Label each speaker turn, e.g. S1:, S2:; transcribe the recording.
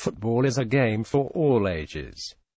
S1: Football is a game for all ages.